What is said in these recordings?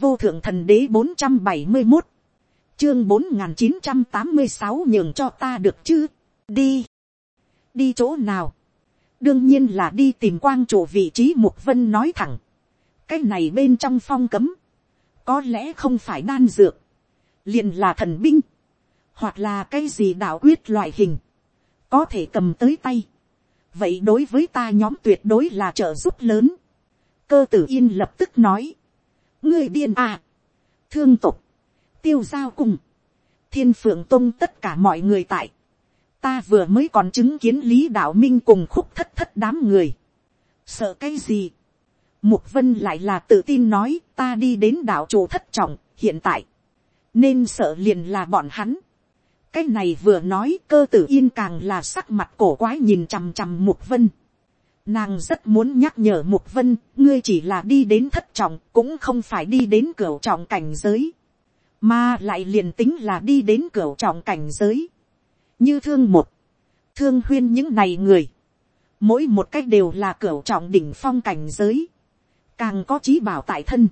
vô thượng thần đế bốn trăm bảy mươi một, chương bốn n g h n chín trăm tám mươi sáu nhường cho ta được chứ, đi, đi chỗ nào, đương nhiên là đi tìm quang chủ vị trí mục vân nói thẳng, cái này bên trong phong cấm, có lẽ không phải đan dược, liền là thần binh, hoặc là cái gì đạo quyết loại hình, có thể cầm tới tay, vậy đối với ta nhóm tuyệt đối là trợ giúp lớn, cơ tử yên lập tức nói, ngươi điên à, thương tục, tiêu giao cùng, thiên phượng tông tất cả mọi người tại, ta vừa mới còn chứng kiến lý đạo minh cùng khúc thất thất đám người, sợ cái gì, mục vân lại là tự tin nói ta đi đến đạo chủ thất trọng hiện tại, nên sợ liền là bọn hắn, cái này vừa nói cơ tử yên càng là sắc mặt cổ quái nhìn chằm chằm mục vân. Nàng rất muốn nhắc nhở Mục Vân, ngươi chỉ là đi đến thất trọng, cũng không phải đi đến cửa trọng cảnh giới. Mà lại liền tính là đi đến cửa trọng cảnh giới. Như thương một, thương huyên những này người. Mỗi một cách đều là cửa trọng đỉnh phong cảnh giới. Càng có trí bảo tại thân.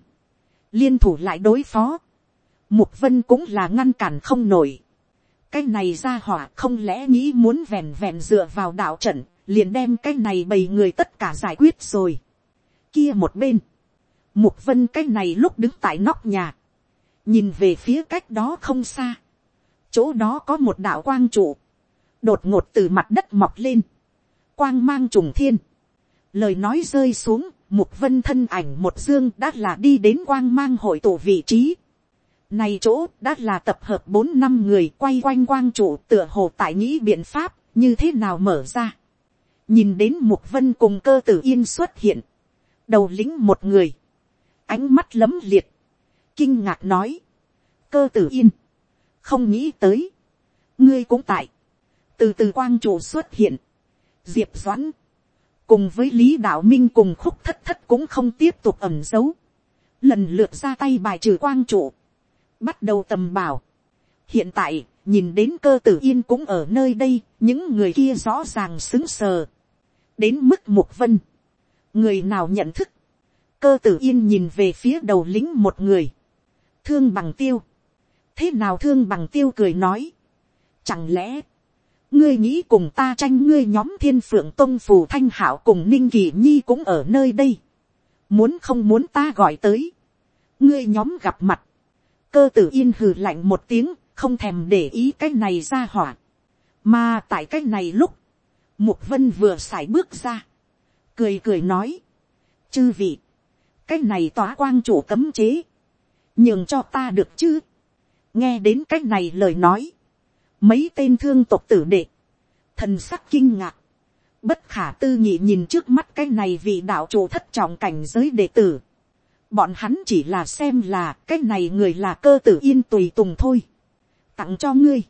Liên thủ lại đối phó. Mục Vân cũng là ngăn cản không nổi. Cái này ra hỏa không lẽ nghĩ muốn vẹn vẹn dựa vào đạo trận liền đem cái này bầy người tất cả giải quyết rồi. Kia một bên, mục vân cái này lúc đứng tại nóc nhà, nhìn về phía cách đó không xa, chỗ đó có một đạo quang trụ, đột ngột từ mặt đất mọc lên, quang mang trùng thiên, lời nói rơi xuống, mục vân thân ảnh một dương đã là đi đến quang mang hội tụ vị trí, này chỗ đã là tập hợp bốn năm người quay quanh quang trụ tựa hồ tại nghĩ biện pháp như thế nào mở ra nhìn đến mục vân cùng cơ tử yên xuất hiện, đầu lính một người, ánh mắt lấm liệt, kinh ngạc nói, cơ tử yên, không nghĩ tới, ngươi cũng tại, từ từ quang chủ xuất hiện, diệp doãn, cùng với lý đạo minh cùng khúc thất thất cũng không tiếp tục ẩm giấu, lần lượt ra tay bài trừ quang chủ, bắt đầu tầm bảo. hiện tại, nhìn đến cơ tử yên cũng ở nơi đây, những người kia rõ ràng xứng sờ đến mức mục vân, người nào nhận thức, cơ tử yên nhìn về phía đầu lính một người, thương bằng tiêu, thế nào thương bằng tiêu cười nói, chẳng lẽ, ngươi nghĩ cùng ta tranh ngươi nhóm thiên phượng tôn phù thanh hảo cùng ninh kỳ nhi cũng ở nơi đây, muốn không muốn ta gọi tới, ngươi nhóm gặp mặt, cơ tử yên hừ lạnh một tiếng, không thèm để ý cái này ra hỏa, mà tại cái này lúc, Mục vân vừa sải bước ra. Cười cười nói. Chư vị. Cái này tỏa quang chủ cấm chế. Nhường cho ta được chứ. Nghe đến cách này lời nói. Mấy tên thương tộc tử đệ. Thần sắc kinh ngạc. Bất khả tư nghị nhìn trước mắt cái này vị đạo chủ thất trọng cảnh giới đệ tử. Bọn hắn chỉ là xem là cái này người là cơ tử yên tùy tùng thôi. Tặng cho ngươi.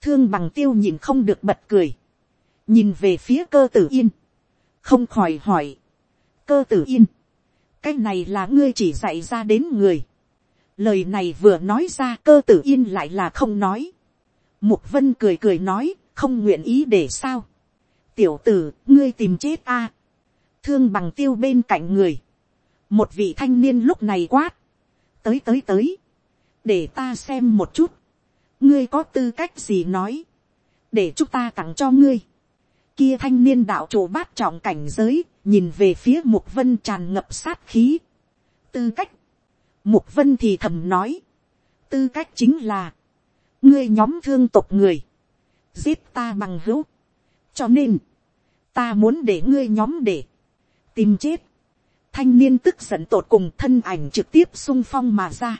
Thương bằng tiêu nhìn không được bật cười nhìn về phía cơ tử yên, không khỏi hỏi, cơ tử yên, cái này là ngươi chỉ dạy ra đến người, lời này vừa nói ra cơ tử yên lại là không nói, mục vân cười cười nói, không nguyện ý để sao, tiểu tử, ngươi tìm chết a, thương bằng tiêu bên cạnh người, một vị thanh niên lúc này quát, tới tới tới, để ta xem một chút, ngươi có tư cách gì nói, để chúng ta tặng cho ngươi, kia thanh niên đạo chủ bát trọng cảnh giới, nhìn về phía mục vân tràn ngập sát khí. tư cách, mục vân thì thầm nói, tư cách chính là, ngươi nhóm thương tộc người, giết ta bằng hữu, cho nên, ta muốn để ngươi nhóm để, tìm chết, thanh niên tức giận tột cùng thân ảnh trực tiếp sung phong mà ra.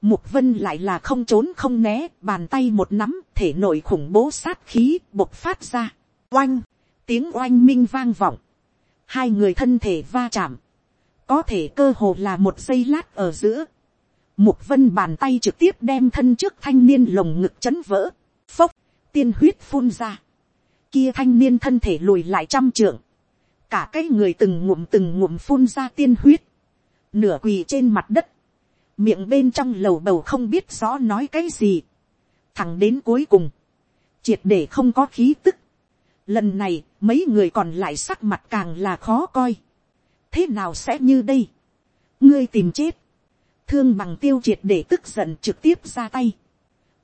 Mục vân lại là không trốn không né, bàn tay một nắm, thể nội khủng bố sát khí bộc phát ra oanh, tiếng oanh minh vang vọng, hai người thân thể va chạm, có thể cơ hồ là một giây lát ở giữa, mục vân bàn tay trực tiếp đem thân trước thanh niên lồng ngực chấn vỡ, phốc, tiên huyết phun ra, kia thanh niên thân thể lùi lại trăm trượng, cả cái người từng ngụm từng ngụm phun ra tiên huyết, nửa quỳ trên mặt đất, miệng bên trong lầu bầu không biết rõ nói cái gì, thẳng đến cuối cùng, triệt để không có khí tức, Lần này, mấy người còn lại sắc mặt càng là khó coi. Thế nào sẽ như đây? Ngươi tìm chết. thương bằng tiêu triệt để tức giận trực tiếp ra tay.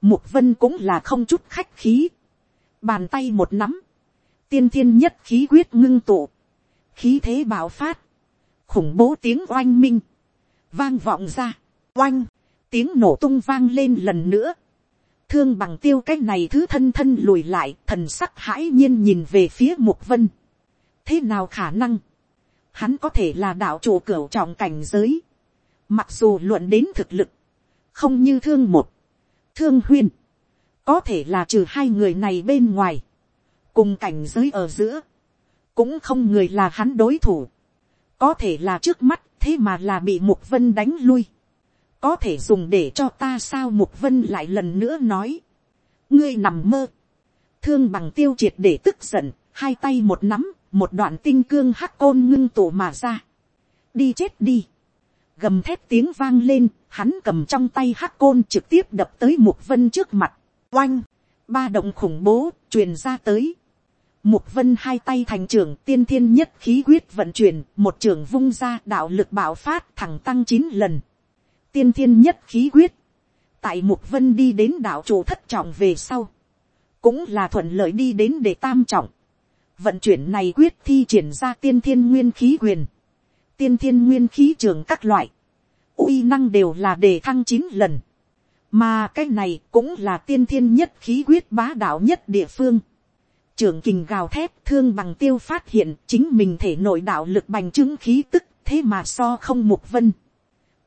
Mục vân cũng là không chút khách khí. Bàn tay một nắm. Tiên thiên nhất khí quyết ngưng tụ. Khí thế bạo phát. Khủng bố tiếng oanh minh. Vang vọng ra. Oanh. Tiếng nổ tung vang lên lần nữa. Thương bằng tiêu cái này thứ thân thân lùi lại. Thần sắc hãi nhiên nhìn về phía mục vân. Thế nào khả năng? Hắn có thể là đạo chủ cửu trọng cảnh giới. Mặc dù luận đến thực lực. Không như thương một. Thương huyên. Có thể là trừ hai người này bên ngoài. Cùng cảnh giới ở giữa. Cũng không người là hắn đối thủ. Có thể là trước mắt, thế mà là bị mục vân đánh lui. Có thể dùng để cho ta sao mục vân lại lần nữa nói. Ngươi nằm mơ. Thương bằng tiêu triệt để tức giận. Hai tay một nắm. Một đoạn tinh cương hắc côn ngưng tụ mà ra. Đi chết đi gầm thép tiếng vang lên, hắn cầm trong tay hắc côn trực tiếp đập tới mục vân trước mặt, oanh, ba động khủng bố, truyền ra tới. Mục vân hai tay thành trưởng tiên thiên nhất khí quyết vận chuyển, một trưởng vung ra đạo lực bạo phát thẳng tăng chín lần. Tiên thiên nhất khí quyết. Tại mục vân đi đến đạo chủ thất trọng về sau. Cũng là thuận lợi đi đến để tam trọng. Vận chuyển này quyết thi triển ra tiên thiên nguyên khí quyền tiên thiên nguyên khí trường các loại, uy năng đều là đề thăng chín lần, mà cái này cũng là tiên thiên nhất khí quyết bá đạo nhất địa phương. Trường kình gào thép thương bằng tiêu phát hiện chính mình thể nội đạo lực bành trướng khí tức thế mà so không mục vân.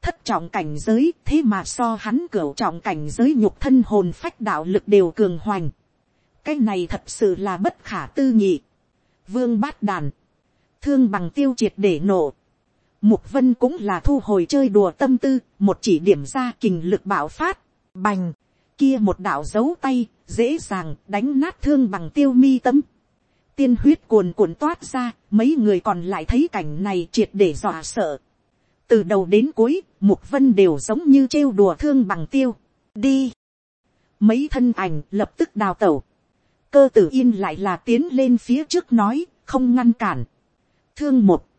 Thất trọng cảnh giới thế mà so hắn cửu trọng cảnh giới nhục thân hồn phách đạo lực đều cường hoành. Cái này thật sự là bất khả tư nghị. Vương bát đàn. Thương bằng tiêu triệt để nổ. Mục vân cũng là thu hồi chơi đùa tâm tư, một chỉ điểm ra kình lực bạo phát, bành, kia một đạo giấu tay, dễ dàng đánh nát thương bằng tiêu mi tâm. Tiên huyết cuồn cuộn toát ra, mấy người còn lại thấy cảnh này triệt để dọa sợ. Từ đầu đến cuối, mục vân đều giống như trêu đùa thương bằng tiêu. Đi! Mấy thân ảnh lập tức đào tẩu. Cơ tử yên lại là tiến lên phía trước nói, không ngăn cản. Thương một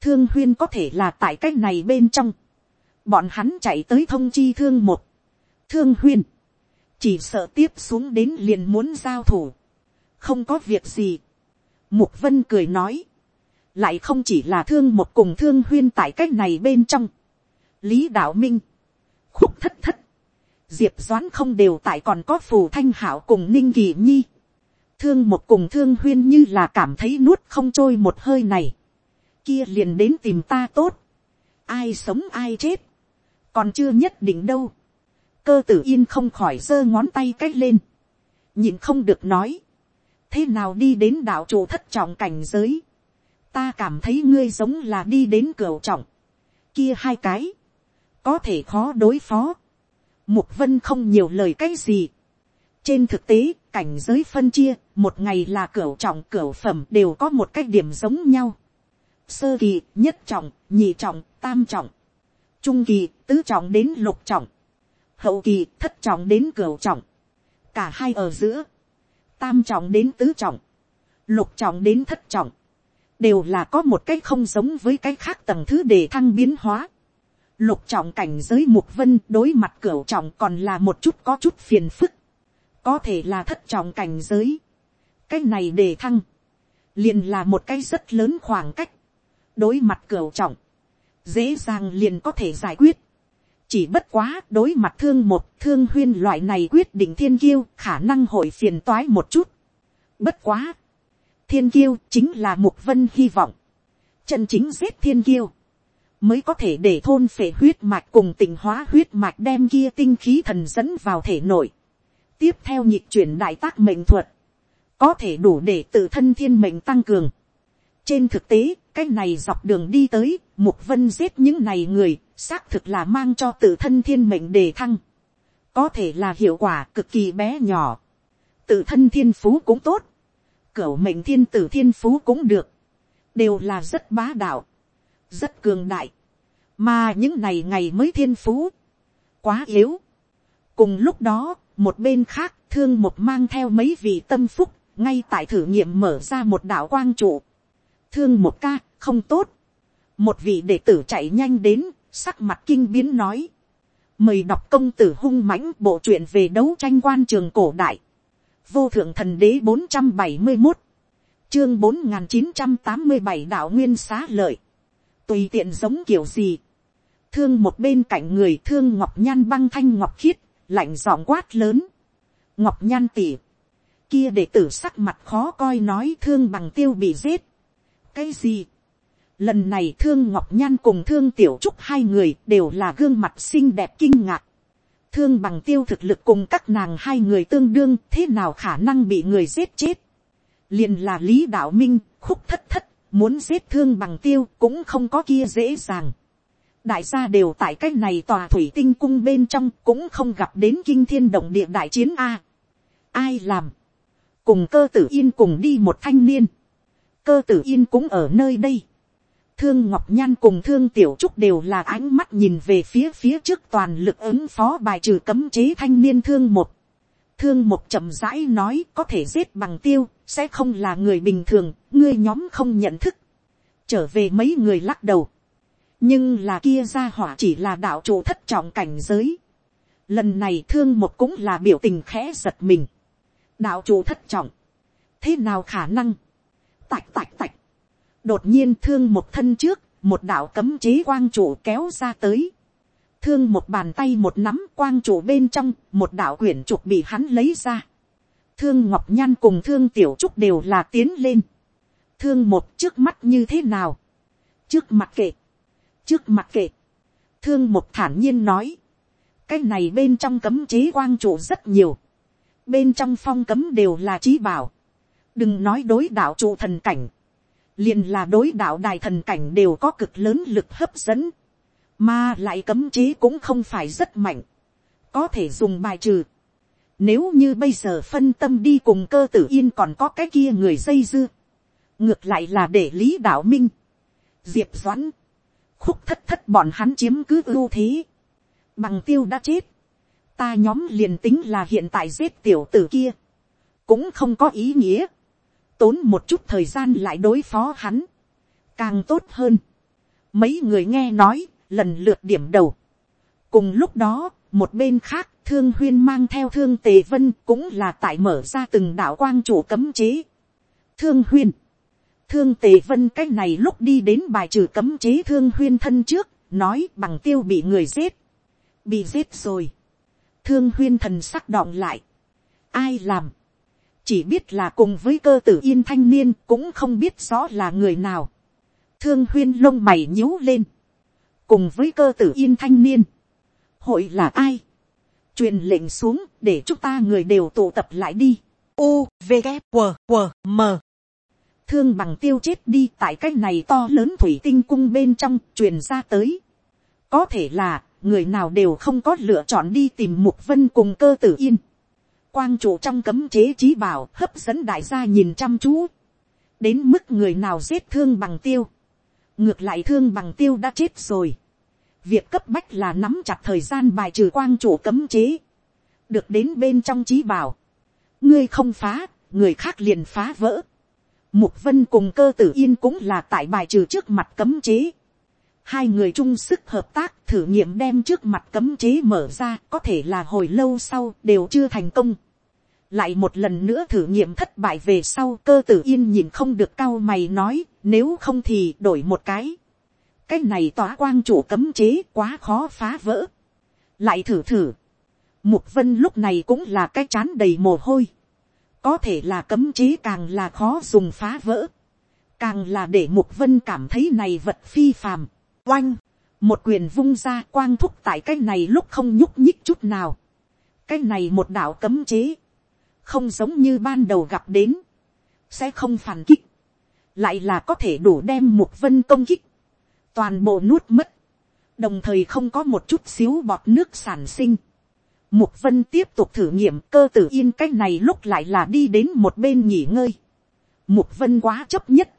thương huyên có thể là tại cách này bên trong, bọn hắn chạy tới thông chi thương một, thương huyên, chỉ sợ tiếp xuống đến liền muốn giao thủ, không có việc gì. Mục vân cười nói, lại không chỉ là thương một cùng thương huyên tại cái này bên trong, lý đạo minh, khúc thất thất, diệp doãn không đều tại còn có phù thanh hảo cùng ninh kỳ nhi, thương một cùng thương huyên như là cảm thấy nuốt không trôi một hơi này, kia liền đến tìm ta tốt, ai sống ai chết, còn chưa nhất định đâu, cơ tử yên không khỏi giơ ngón tay c á c h lên, nhìn không được nói, thế nào đi đến đạo chủ thất trọng cảnh giới, ta cảm thấy ngươi giống là đi đến cửa trọng, kia hai cái, có thể khó đối phó, mục vân không nhiều lời cái gì, trên thực tế, cảnh giới phân chia, một ngày là cửa trọng cửa phẩm đều có một cái điểm giống nhau. Sơ kỳ nhất trọng nhị trọng tam trọng. Trung kỳ tứ trọng đến lục trọng. Hậu kỳ thất trọng đến cửa trọng. Cả hai ở giữa. Tam trọng đến tứ trọng. Lục trọng đến thất trọng đều là có một cái không giống với cái khác tầng thứ để thăng biến hóa lục trọng cảnh giới mục vân đối mặt cửu trọng còn là một chút có chút phiền phức có thể là thất trọng cảnh giới cái này để thăng liền là một cái rất lớn khoảng cách đối mặt cửu trọng, dễ dàng liền có thể giải quyết. chỉ bất quá đối mặt thương một thương huyên loại này quyết định thiên kiêu khả năng hội phiền toái một chút. bất quá, thiên kiêu chính là mục vân hy vọng. chân chính giết thiên kiêu, mới có thể để thôn phệ huyết mạch cùng tình hóa huyết mạch đem kia tinh khí thần dẫn vào thể nội. tiếp theo nhịp chuyển đại tác mệnh thuật, có thể đủ để tự thân thiên mệnh tăng cường. trên thực tế, cái này dọc đường đi tới, mục vân giết những này người, xác thực là mang cho tự thân thiên mệnh đề thăng. Có thể là hiệu quả cực kỳ bé nhỏ. Tự thân thiên phú cũng tốt. Cửu mệnh thiên tử thiên phú cũng được. Đều là rất bá đạo. Rất cường đại. Mà những này ngày mới thiên phú. Quá yếu. Cùng lúc đó, một bên khác, thương một mang theo mấy vị tâm phúc, ngay tại thử nghiệm mở ra một đạo quang trụ thương một ca, không tốt. một vị đệ tử chạy nhanh đến, sắc mặt kinh biến nói, mời đọc công tử hung mãnh bộ truyện về đấu tranh quan trường cổ đại, vô thượng thần đế bốn trăm bảy mươi một, chương bốn n g h n chín trăm tám mươi bảy đạo nguyên xá lợi, tùy tiện giống kiểu gì, thương một bên cạnh người thương ngọc nhan băng thanh ngọc khiết, lạnh giọng quát lớn, ngọc nhan tỉ, kia để tử sắc mặt khó coi nói thương bằng tiêu bị giết, cái gì, Lần này thương ngọc nhan cùng thương tiểu trúc hai người đều là gương mặt xinh đẹp kinh ngạc. Thương bằng tiêu thực lực cùng các nàng hai người tương đương thế nào khả năng bị người giết chết. liền là lý đạo minh, khúc thất thất, muốn giết thương bằng tiêu cũng không có kia dễ dàng. đại gia đều tại cái này tòa thủy tinh cung bên trong cũng không gặp đến kinh thiên động địa đại chiến a. ai làm. cùng cơ tử yên cùng đi một thanh niên. cơ tử yên cũng ở nơi đây Thương Ngọc Nhan cùng Thương Tiểu Trúc đều là ánh mắt nhìn về phía phía trước toàn lực ứng phó bài trừ cấm chế thanh niên thương một. Thương một chậm rãi nói có thể giết bằng tiêu, sẽ không là người bình thường, ngươi nhóm không nhận thức. Trở về mấy người lắc đầu. Nhưng là kia ra hỏa chỉ là đạo chủ thất trọng cảnh giới. Lần này thương một cũng là biểu tình khẽ giật mình. Đạo chủ thất trọng. Thế nào khả năng? Tạch tạch tạch đột nhiên thương một thân trước, một đạo cấm chế quang chủ kéo ra tới. Thương một bàn tay một nắm quang chủ bên trong, một đạo quyển trục bị hắn lấy ra. Thương Ngọc Nhan cùng thương Tiểu Trúc đều là tiến lên. Thương một trước mắt như thế nào? Trước mặt kệ. Trước mặt kệ. Thương một thản nhiên nói. Cái này bên trong cấm chế quang chủ rất nhiều. Bên trong phong cấm đều là trí bảo. Đừng nói đối đạo trụ thần cảnh liền là đối đạo đài thần cảnh đều có cực lớn lực hấp dẫn, mà lại cấm chế cũng không phải rất mạnh, có thể dùng bài trừ. Nếu như bây giờ phân tâm đi cùng cơ tử yên còn có cái kia người dây dưa, ngược lại là để lý đạo minh, diệp doãn, khúc thất thất bọn hắn chiếm cứ ưu thế, bằng tiêu đã chết, ta nhóm liền tính là hiện tại giết tiểu tử kia, cũng không có ý nghĩa tốn một chút thời gian lại đối phó hắn, càng tốt hơn. Mấy người nghe nói, lần lượt điểm đầu. cùng lúc đó, một bên khác, thương huyên mang theo thương tề vân cũng là tại mở ra từng đạo quang chủ cấm chế. thương huyên, thương tề vân cái này lúc đi đến bài trừ cấm chế thương huyên thân trước, nói bằng tiêu bị người giết. bị giết rồi. thương huyên thần sắc đọng lại. ai làm chỉ biết là cùng với cơ tử yên thanh niên cũng không biết rõ là người nào. thương huyên lông mày nhíu lên, cùng với cơ tử yên thanh niên, hội là ai, truyền lệnh xuống để chúng ta người đều tụ tập lại đi. U, V, K, W, W, M. Thương bằng tiêu chết đi tại cái này to lớn thủy tinh cung bên trong truyền ra tới. Có thể là người nào đều không có lựa chọn đi tìm mục vân cùng cơ tử yên quang trụ trong cấm chế trí bảo hấp dẫn đại gia nhìn chăm chú, đến mức người nào giết thương bằng tiêu, ngược lại thương bằng tiêu đã chết rồi, việc cấp bách là nắm chặt thời gian bài trừ quang trụ cấm chế, được đến bên trong trí bảo, ngươi không phá, người khác liền phá vỡ, mục vân cùng cơ tử yên cũng là tại bài trừ trước mặt cấm chế, hai người chung sức hợp tác thử nghiệm đem trước mặt cấm chế mở ra, có thể là hồi lâu sau đều chưa thành công. lại một lần nữa thử nghiệm thất bại về sau, cơ tử yên nhìn không được cao mày nói, nếu không thì đổi một cái. cái này tỏa quang chủ cấm chế quá khó phá vỡ. lại thử thử. mục vân lúc này cũng là cái chán đầy mồ hôi. có thể là cấm chế càng là khó dùng phá vỡ. càng là để mục vân cảm thấy này vật phi phàm Oanh, một quyền vung ra quang thúc tại cái này lúc không nhúc nhích chút nào. Cái này một đạo cấm chế. Không giống như ban đầu gặp đến. Sẽ không phản kích. Lại là có thể đủ đem một vân công kích. Toàn bộ nuốt mất. Đồng thời không có một chút xíu bọt nước sản sinh. Mục vân tiếp tục thử nghiệm cơ tử yên cái này lúc lại là đi đến một bên nghỉ ngơi. Mục vân quá chấp nhất.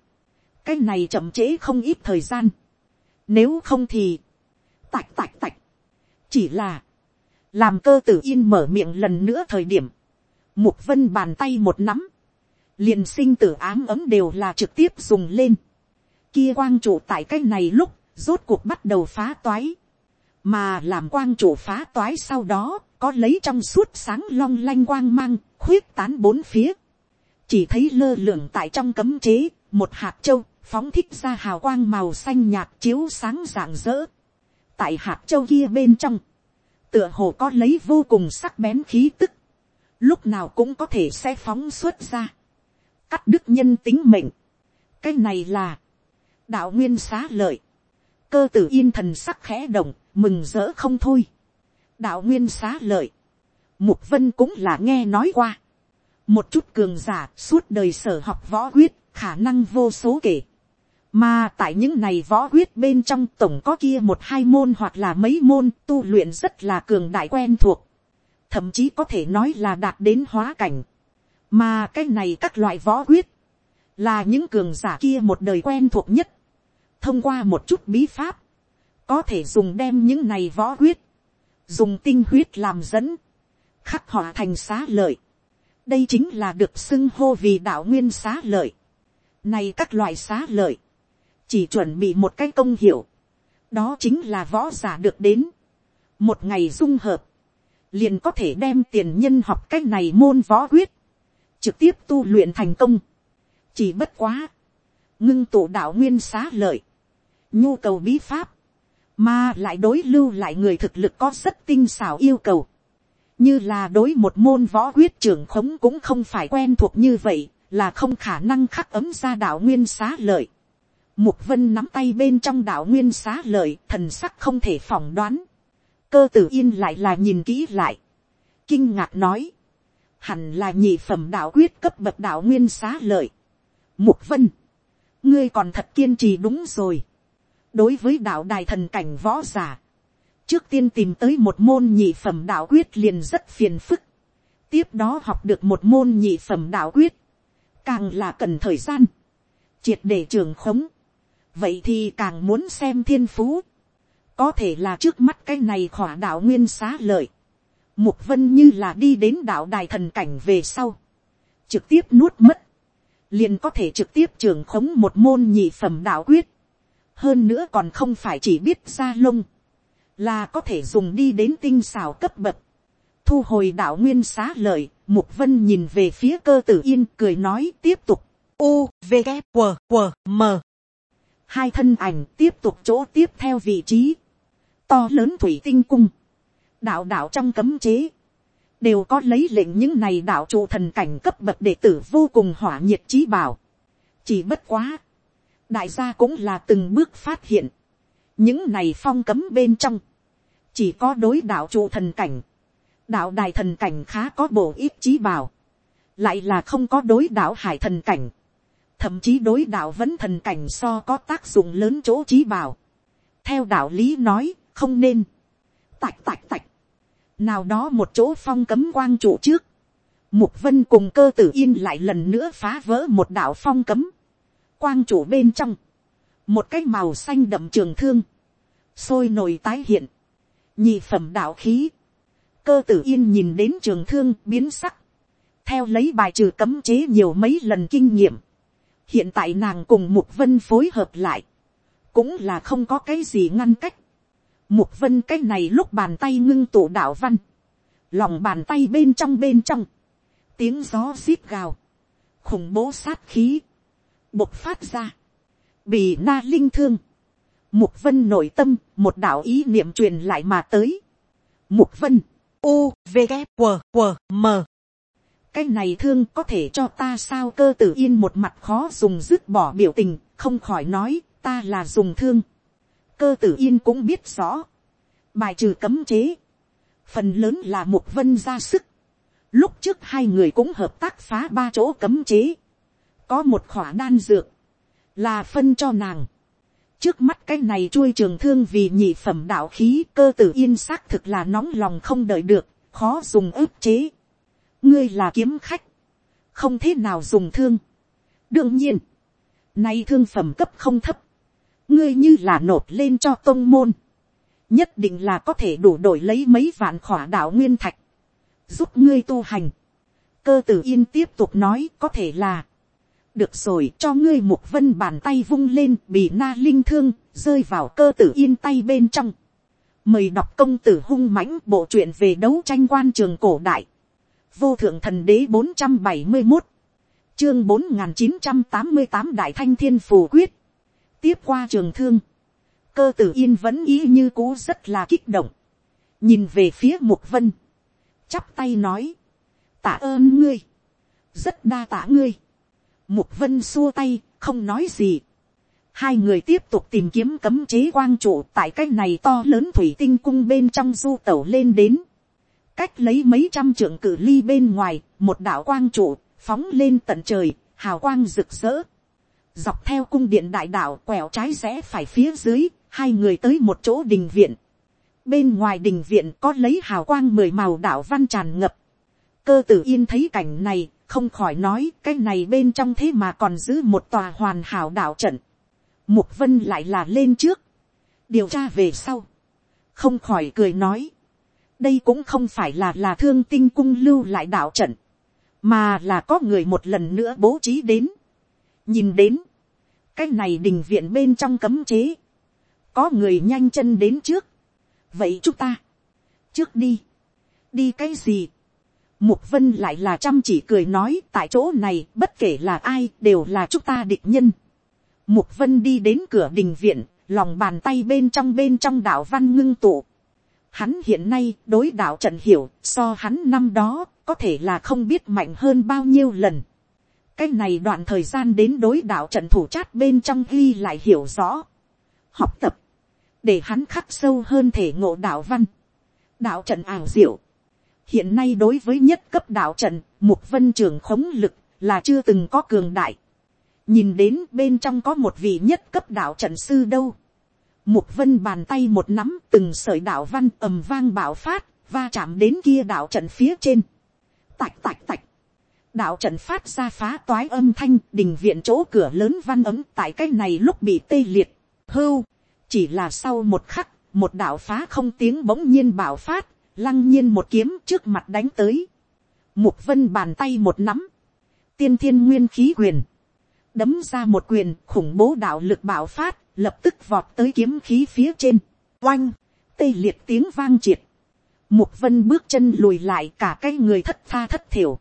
Cái này chậm trễ không ít thời gian. Nếu không thì, tạch tạch tạch, chỉ là, làm cơ tử yên mở miệng lần nữa thời điểm, mục vân bàn tay một nắm, liền sinh tử ám ấm đều là trực tiếp dùng lên. Kia quang trụ tại cái này lúc, rốt cuộc bắt đầu phá toái. mà làm quang chủ phá toái sau đó, có lấy trong suốt sáng long lanh quang mang, khuyết tán bốn phía, chỉ thấy lơ lửng tại trong cấm chế, một hạt châu, phóng thích ra hào quang màu xanh nhạt chiếu sáng rạng rỡ. tại hạt châu kia bên trong, tựa hồ có lấy vô cùng sắc bén khí tức, lúc nào cũng có thể sẽ phóng xuất ra, cắt đứt nhân tính mệnh. cái này là, đạo nguyên xá lợi, cơ tử yên thần sắc khẽ động, mừng rỡ không thôi. đạo nguyên xá lợi, mục vân cũng là nghe nói qua. một chút cường giả suốt đời sở học võ quyết, khả năng vô số kể mà tại những này võ quyết bên trong tổng có kia một hai môn hoặc là mấy môn tu luyện rất là cường đại quen thuộc. thậm chí có thể nói là đạt đến hóa cảnh. mà cái này các loại võ quyết, là những cường giả kia một đời quen thuộc nhất thông qua một chút bí pháp, có thể dùng đem những này võ huyết, dùng tinh huyết làm dẫn, khắc họa thành xá lợi. đây chính là được xưng hô vì đạo nguyên xá lợi. này các loại xá lợi, chỉ chuẩn bị một cái công hiệu, đó chính là võ giả được đến, một ngày dung hợp, liền có thể đem tiền nhân học cái này môn võ huyết, trực tiếp tu luyện thành công. chỉ bất quá, ngưng tụ đạo nguyên xá lợi, nhu cầu bí pháp, mà lại đối lưu lại người thực lực có rất tinh xảo yêu cầu, như là đối một môn võ quyết trưởng khống cũng không phải quen thuộc như vậy, là không khả năng khắc ấm ra đạo nguyên xá lợi. Mục vân nắm tay bên trong đạo nguyên xá lợi, thần sắc không thể phỏng đoán. Cơ tử yên lại là nhìn kỹ lại. Kinh ngạc nói. Hẳn là nhị phẩm đạo quyết cấp bậc đạo nguyên xá lợi. Mục vân. Ngươi còn thật kiên trì đúng rồi đối với đạo đài thần cảnh võ giả, trước tiên tìm tới một môn nhị phẩm đạo quyết liền rất phiền phức, tiếp đó học được một môn nhị phẩm đạo quyết, càng là cần thời gian, triệt để trường khống, vậy thì càng muốn xem thiên phú, có thể là trước mắt cái này khỏa đạo nguyên xá lợi, mục vân như là đi đến đạo đài thần cảnh về sau, trực tiếp nuốt mất, liền có thể trực tiếp trường khống một môn nhị phẩm đạo quyết, hơn nữa còn không phải chỉ biết ra lông, là có thể dùng đi đến tinh xào cấp bậc, thu hồi đạo nguyên xá lợi, mục vân nhìn về phía cơ tử yên cười nói tiếp tục, u v g q q m hai thân ảnh tiếp tục chỗ tiếp theo vị trí, to lớn thủy tinh cung, đạo đạo trong cấm chế, đều có lấy lệnh những này đạo trụ thần cảnh cấp bậc đệ tử vô cùng hỏa nhiệt trí bảo. chỉ bất quá, đại gia cũng là từng bước phát hiện, những này phong cấm bên trong, chỉ có đối đạo trụ thần cảnh, đạo đài thần cảnh khá có bộ ít trí bảo, lại là không có đối đạo hải thần cảnh, thậm chí đối đạo vẫn thần cảnh so có tác dụng lớn chỗ trí bảo. theo đạo lý nói, không nên, tạch tạch tạch, nào đó một chỗ phong cấm quang trụ trước, mục vân cùng cơ tử yên lại lần nữa phá vỡ một đạo phong cấm, quang chủ bên trong, một cái màu xanh đậm trường thương, sôi nổi tái hiện, nhị phẩm đạo khí, cơ tử yên nhìn đến trường thương biến sắc, theo lấy bài trừ cấm chế nhiều mấy lần kinh nghiệm, hiện tại nàng cùng mục vân phối hợp lại, cũng là không có cái gì ngăn cách, mục vân cái này lúc bàn tay ngưng tụ đạo văn, lòng bàn tay bên trong bên trong, tiếng gió xít gào, khủng bố sát khí, bộc phát ra, bị na linh thương, mục vân nội tâm, một đạo ý niệm truyền lại mà tới. Mục vân, u, v, g, q, q, m cái này thương có thể cho ta sao cơ tử yên một mặt khó dùng dứt bỏ biểu tình, không khỏi nói, ta là dùng thương. cơ tử yên cũng biết rõ, bài trừ cấm chế, phần lớn là một vân ra sức. lúc trước hai người cũng hợp tác phá ba chỗ cấm chế có một khỏa đan dược, là phân cho nàng. trước mắt cái này chui trường thương vì nhị phẩm đạo khí cơ tử yên xác thực là nóng lòng không đợi được, khó dùng ức chế ngươi là kiếm khách, không thế nào dùng thương. đương nhiên, nay thương phẩm cấp không thấp, ngươi như là nộp lên cho tôn môn, nhất định là có thể đủ đổi lấy mấy vạn khỏa đạo nguyên thạch, giúp ngươi tu hành. cơ tử yên tiếp tục nói có thể là, được rồi cho ngươi một vân bàn tay vung lên bị na linh thương rơi vào cơ tử yên tay bên trong. Mời đọc công tử hung mãnh bộ truyện về đấu tranh quan trường cổ đại, vô thượng thần đế bốn trăm bảy mươi một, chương bốn n g h n chín trăm tám mươi tám đại thanh thiên phù quyết, tiếp qua trường thương, cơ tử yên vẫn ý như cũ rất là kích động, nhìn về phía mục vân, chắp tay nói, tạ ơn ngươi, rất đa tạ ngươi, mục vân xua tay, không nói gì, hai người tiếp tục tìm kiếm cấm chế quang trụ tại cái này to lớn thủy tinh cung bên trong du tẩu lên đến cách lấy mấy trăm trượng cử ly bên ngoài, một đạo quang trụ, phóng lên tận trời, hào quang rực rỡ. dọc theo cung điện đại đạo quẹo trái rẽ phải phía dưới, hai người tới một chỗ đình viện. bên ngoài đình viện có lấy hào quang mười màu đạo văn tràn ngập. cơ tử yên thấy cảnh này, không khỏi nói cái này bên trong thế mà còn giữ một tòa hoàn hảo đạo trận Mục vân lại là lên trước. Điều tra về sau. Không khỏi cười nói. Đây cũng không phải là là thương tinh cung lưu lại đạo trận. Mà là có người một lần nữa bố trí đến. Nhìn đến. Cái này đình viện bên trong cấm chế. Có người nhanh chân đến trước. Vậy chúng ta. Trước đi. Đi cái gì? Mục vân lại là chăm chỉ cười nói tại chỗ này bất kể là ai đều là chúng ta địch nhân. Mục vân đi đến cửa đình viện, lòng bàn tay bên trong bên trong đạo văn ngưng tụ. Hắn hiện nay đối đạo trận hiểu, so hắn năm đó, có thể là không biết mạnh hơn bao nhiêu lần. Cái này đoạn thời gian đến đối đạo trận thủ chát bên trong ghi lại hiểu rõ. Học tập, để hắn khắc sâu hơn thể ngộ đạo văn. Đạo trận ảo diệu. Hiện nay đối với nhất cấp đạo trận, mục vân trường khống lực là chưa từng có cường đại nhìn đến bên trong có một vị nhất cấp đạo trận sư đâu. Mục vân bàn tay một nắm từng sợi đạo văn ầm vang bảo phát, va chạm đến kia đạo trận phía trên. Tạch tạch tạch. Đạo trận phát ra phá toái âm thanh, đình viện chỗ cửa lớn văn ấm tại cái này lúc bị tê liệt. Hưu, chỉ là sau một khắc, một đạo phá không tiếng bỗng nhiên bảo phát, lăng nhiên một kiếm trước mặt đánh tới. Mục vân bàn tay một nắm. Tiên thiên nguyên khí quyền đấm ra một quyền khủng bố đạo lực bạo phát, lập tức vọt tới kiếm khí phía trên, oanh, tê liệt tiếng vang triệt, mục vân bước chân lùi lại cả cái người thất tha thất thiểu,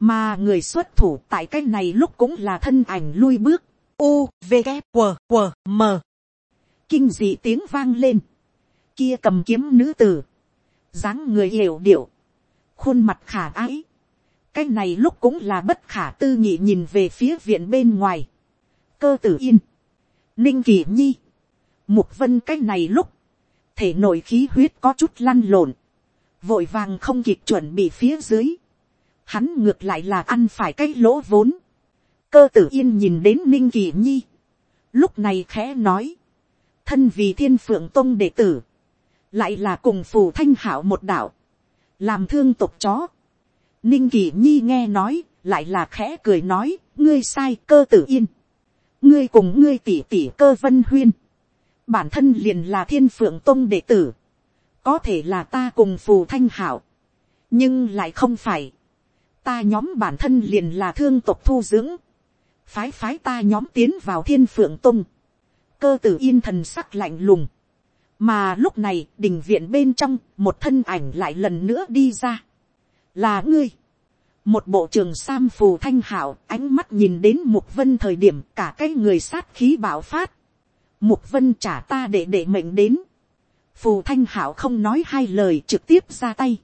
mà người xuất thủ tại cái này lúc cũng là thân ảnh lui bước, u v g q q m. Kinh dị tiếng vang lên, kia cầm kiếm nữ tử, dáng người hiểu điệu, khuôn mặt khả ái, cái này lúc cũng là bất khả tư nghị nhìn về phía viện bên ngoài. cơ tử yên, ninh kỳ nhi, mục vân cái này lúc, thể nội khí huyết có chút lăn lộn, vội vàng không kịp chuẩn bị phía dưới, hắn ngược lại là ăn phải cái lỗ vốn, cơ tử yên nhìn đến ninh kỳ nhi, lúc này khẽ nói, thân vì thiên phượng tông đệ tử, lại là cùng phù thanh hảo một đạo, làm thương tục chó, Ninh kỳ nhi nghe nói, lại là khẽ cười nói, ngươi sai cơ tử yên ngươi cùng ngươi tỷ tỷ cơ vân huyên. bản thân liền là thiên phượng tông đệ tử. có thể là ta cùng phù thanh hảo. nhưng lại không phải. ta nhóm bản thân liền là thương tộc thu dưỡng. phái phái ta nhóm tiến vào thiên phượng tông. cơ tử yên thần sắc lạnh lùng. mà lúc này, đình viện bên trong, một thân ảnh lại lần nữa đi ra là ngươi một bộ trường sam phù thanh hảo ánh mắt nhìn đến mục vân thời điểm cả cái người sát khí bạo phát. mục vân trả ta để để mệnh đến. phù thanh hảo không nói hai lời trực tiếp ra tay.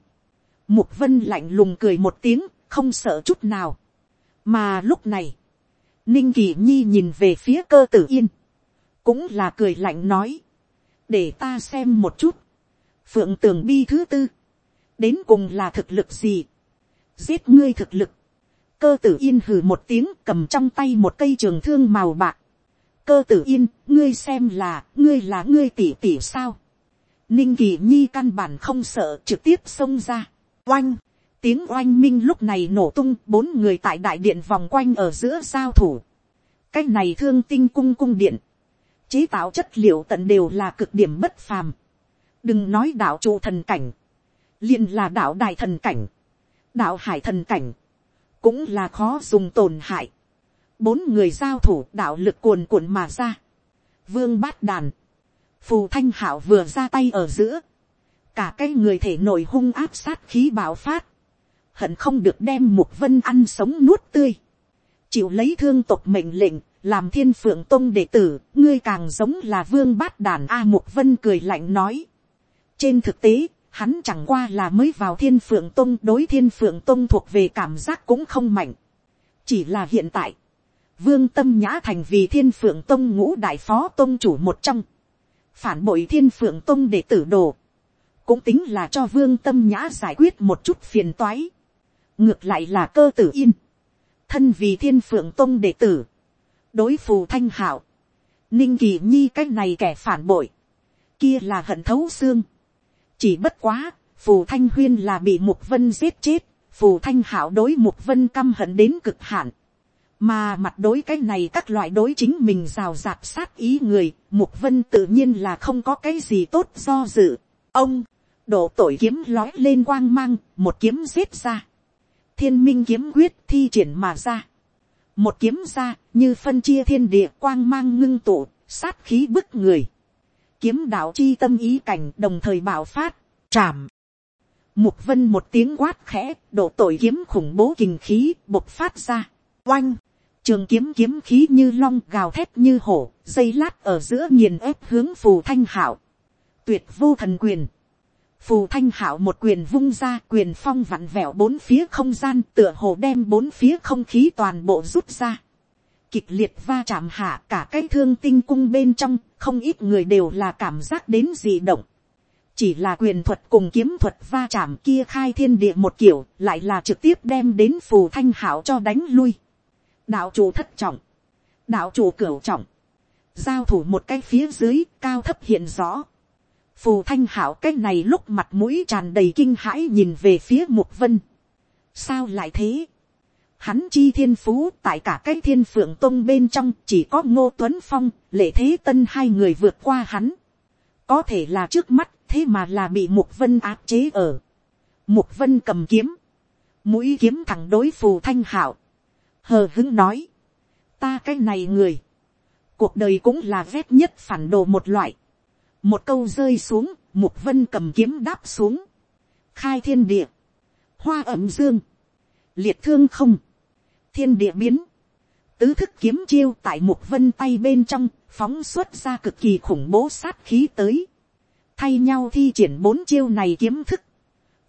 mục vân lạnh lùng cười một tiếng không sợ chút nào. mà lúc này, ninh kỳ nhi nhìn về phía cơ tử yên. cũng là cười lạnh nói. để ta xem một chút. phượng tường bi thứ tư đến cùng là thực lực gì, giết ngươi thực lực, cơ tử yên hừ một tiếng cầm trong tay một cây trường thương màu bạc, cơ tử yên, ngươi xem là, ngươi là ngươi tỷ tỷ sao, ninh kỳ nhi căn bản không sợ trực tiếp xông ra, oanh, tiếng oanh minh lúc này nổ tung bốn người tại đại điện vòng quanh ở giữa giao thủ, cách này thương tinh cung cung điện, chế tạo chất liệu tận đều là cực điểm bất phàm, đừng nói đạo trụ thần cảnh, liền là đạo đại thần cảnh, đạo hải thần cảnh, cũng là khó dùng tổn hại. bốn người giao thủ đạo lực cuồn cuộn mà ra. vương bát đàn, phù thanh hảo vừa ra tay ở giữa, cả cái người thể nội hung áp sát khí bạo phát, hận không được đem mục vân ăn sống nuốt tươi, chịu lấy thương tộc mệnh lệnh, làm thiên phượng tông đệ tử, ngươi càng giống là vương bát đàn a mục vân cười lạnh nói. trên thực tế, hắn chẳng qua là mới vào thiên phượng tông đối thiên phượng tông thuộc về cảm giác cũng không mạnh. chỉ là hiện tại, vương tâm nhã thành vì thiên phượng tông ngũ đại phó tông chủ một trong, phản bội thiên phượng tông để tử đồ, cũng tính là cho vương tâm nhã giải quyết một chút phiền toái. ngược lại là cơ tử yên, thân vì thiên phượng tông đệ tử, đối phù thanh hảo, ninh kỳ nhi cái này kẻ phản bội, kia là hận thấu xương chỉ bất quá, phù thanh huyên là bị mục vân giết chết, phù thanh hảo đối mục vân căm hận đến cực hạn. mà mặt đối cái này các loại đối chính mình rào rạp sát ý người, mục vân tự nhiên là không có cái gì tốt do dự. ông, đổ tội kiếm lói lên quang mang, một kiếm giết ra. thiên minh kiếm quyết thi triển mà ra một kiếm ra như phân chia thiên địa quang mang ngưng tụ sát khí bức người kiếm đạo chi tâm ý cảnh đồng thời bảo phát, trảm. Mục vân một tiếng quát khẽ, độ tội kiếm khủng bố kinh khí bộc phát ra. Oanh! Trường kiếm kiếm khí như long gào thét như hổ, dây lát ở giữa nghiền ép hướng phù thanh hảo tuyệt vô thần quyền. Phù thanh hảo một quyền vung ra, quyền phong vặn vẹo bốn phía không gian, tựa hồ đem bốn phía không khí toàn bộ rút ra. Kịch liệt va chạm hạ cả cái thương tinh cung bên trong, không ít người đều là cảm giác đến dị động. Chỉ là quyền thuật cùng kiếm thuật va chạm kia khai thiên địa một kiểu, lại là trực tiếp đem đến phù thanh hảo cho đánh lui. Đạo chủ thất trọng. Đạo chủ cửu trọng. Giao thủ một cái phía dưới, cao thấp hiện rõ phù thanh hảo cái này lúc mặt mũi tràn đầy kinh hãi nhìn về phía mục vân. sao lại thế hắn chi thiên phú tại cả cái thiên phượng tông bên trong chỉ có ngô tuấn phong lệ thế tân hai người vượt qua hắn. có thể là trước mắt thế mà là bị mục vân áp chế ở. mục vân cầm kiếm. mũi kiếm thẳng đối phù thanh hảo. hờ hứng nói. ta cái này người. cuộc đời cũng là vét nhất phản đồ một loại một câu rơi xuống, mục vân cầm kiếm đáp xuống, khai thiên địa, hoa ẩm dương, liệt thương không, thiên địa biến, tứ thức kiếm chiêu tại mục vân tay bên trong, phóng xuất ra cực kỳ khủng bố sát khí tới, thay nhau thi triển bốn chiêu này kiếm thức,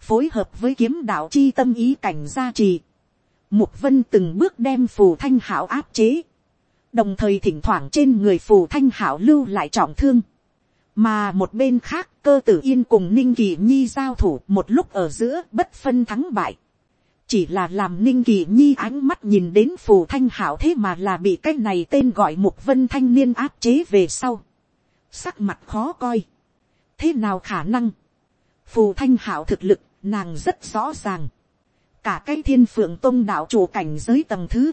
phối hợp với kiếm đạo chi tâm ý cảnh gia trì, mục vân từng bước đem phù thanh hảo áp chế, đồng thời thỉnh thoảng trên người phù thanh hảo lưu lại trọng thương, mà một bên khác cơ tử yên cùng ninh kỳ nhi giao thủ một lúc ở giữa bất phân thắng bại chỉ là làm ninh kỳ nhi ánh mắt nhìn đến phù thanh hảo thế mà là bị cái này tên gọi mục vân thanh niên áp chế về sau. Sắc mặt khó coi. Thế nào khả năng? Phù thanh hảo thực lực nàng rất rõ ràng. Cả cái thiên phượng tôn đạo chủ cảnh giới tầng thứ.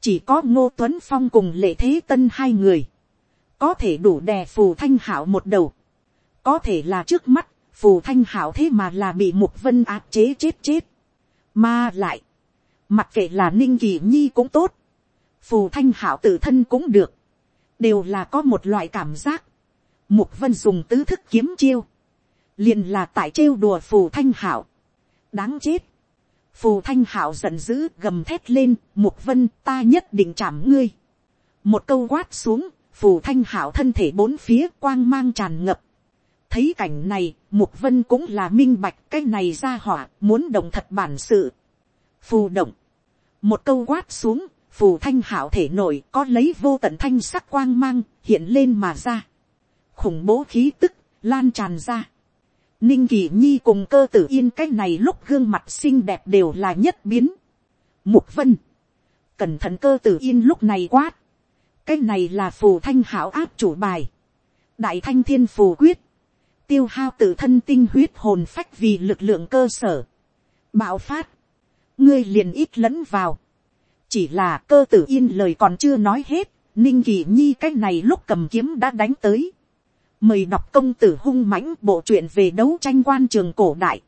Chỉ có ngô tuấn phong cùng lệ thế tân hai người. Có thể đủ đè phù thanh hảo một đầu, có thể là trước mắt, phù thanh hảo thế mà là bị mục vân áp chế chết chết, mà lại, mặc kệ là ninh kỳ nhi cũng tốt, phù thanh hảo tự thân cũng được, đều là có một loại cảm giác, mục vân dùng tứ thức kiếm chiêu, liền là tại trêu đùa phù thanh hảo, đáng chết, phù thanh hảo giận dữ gầm thét lên, mục vân ta nhất định chạm ngươi, một câu quát xuống, phù thanh hảo thân thể bốn phía quang mang tràn ngập thấy cảnh này, mục vân cũng là minh bạch cái này ra hỏa muốn động thật bản sự. phù động, một câu quát xuống, phù thanh hảo thể nổi có lấy vô tận thanh sắc quang mang hiện lên mà ra. khủng bố khí tức lan tràn ra. ninh kỳ nhi cùng cơ tử yên cái này lúc gương mặt xinh đẹp đều là nhất biến. mục vân, cẩn thận cơ tử yên lúc này quát cái này là phù thanh hảo áp chủ bài, đại thanh thiên phù quyết, tiêu hao tự thân tinh huyết hồn phách vì lực lượng cơ sở, bạo phát, ngươi liền ít lẫn vào, chỉ là cơ tử yên lời còn chưa nói hết, ninh kỳ nhi cái này lúc cầm kiếm đã đánh tới, mời đọc công tử hung mãnh bộ truyện về đấu tranh quan trường cổ đại,